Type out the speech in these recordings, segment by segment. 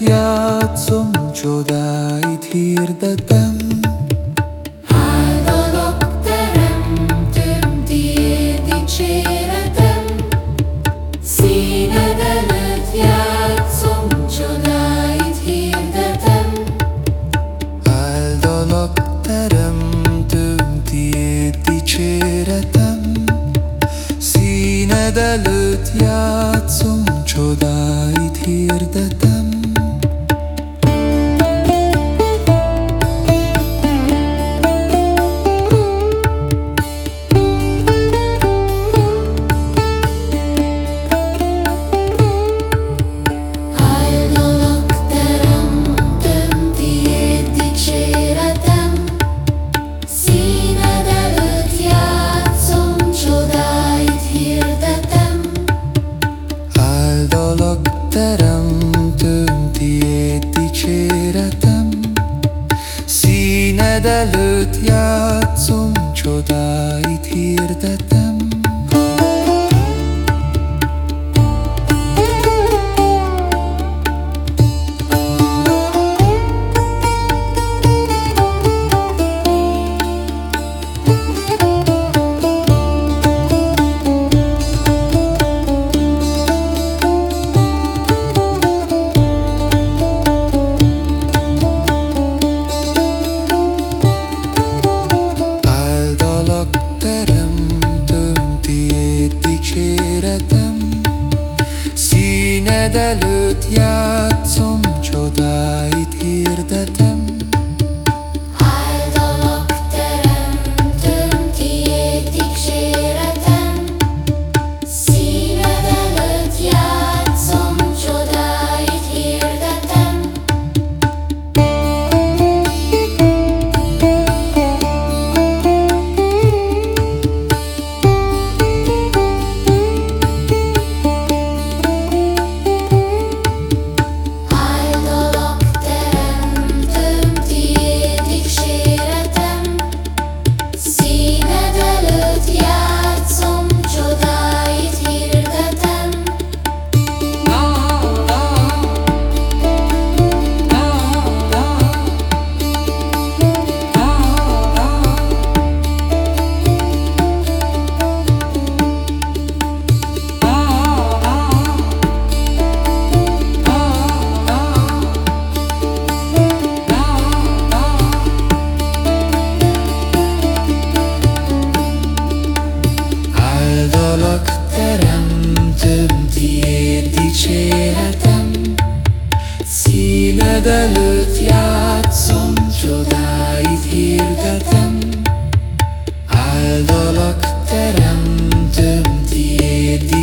játszom, csodáit hirdetem. Áldalak teremtőm, tiéd dicséretem. Színed előtt játszom, csodáit hirdetem. Áldalak teremtőm, tiéd dicséretem. Színed előtt játszom, csodáit hirdetem. Hirdetem. Színed előtt játszom,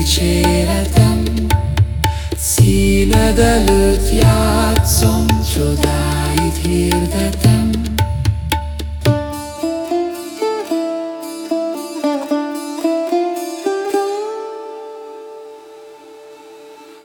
dicséretem. Színed előtt játszom, csodáit hirdetem.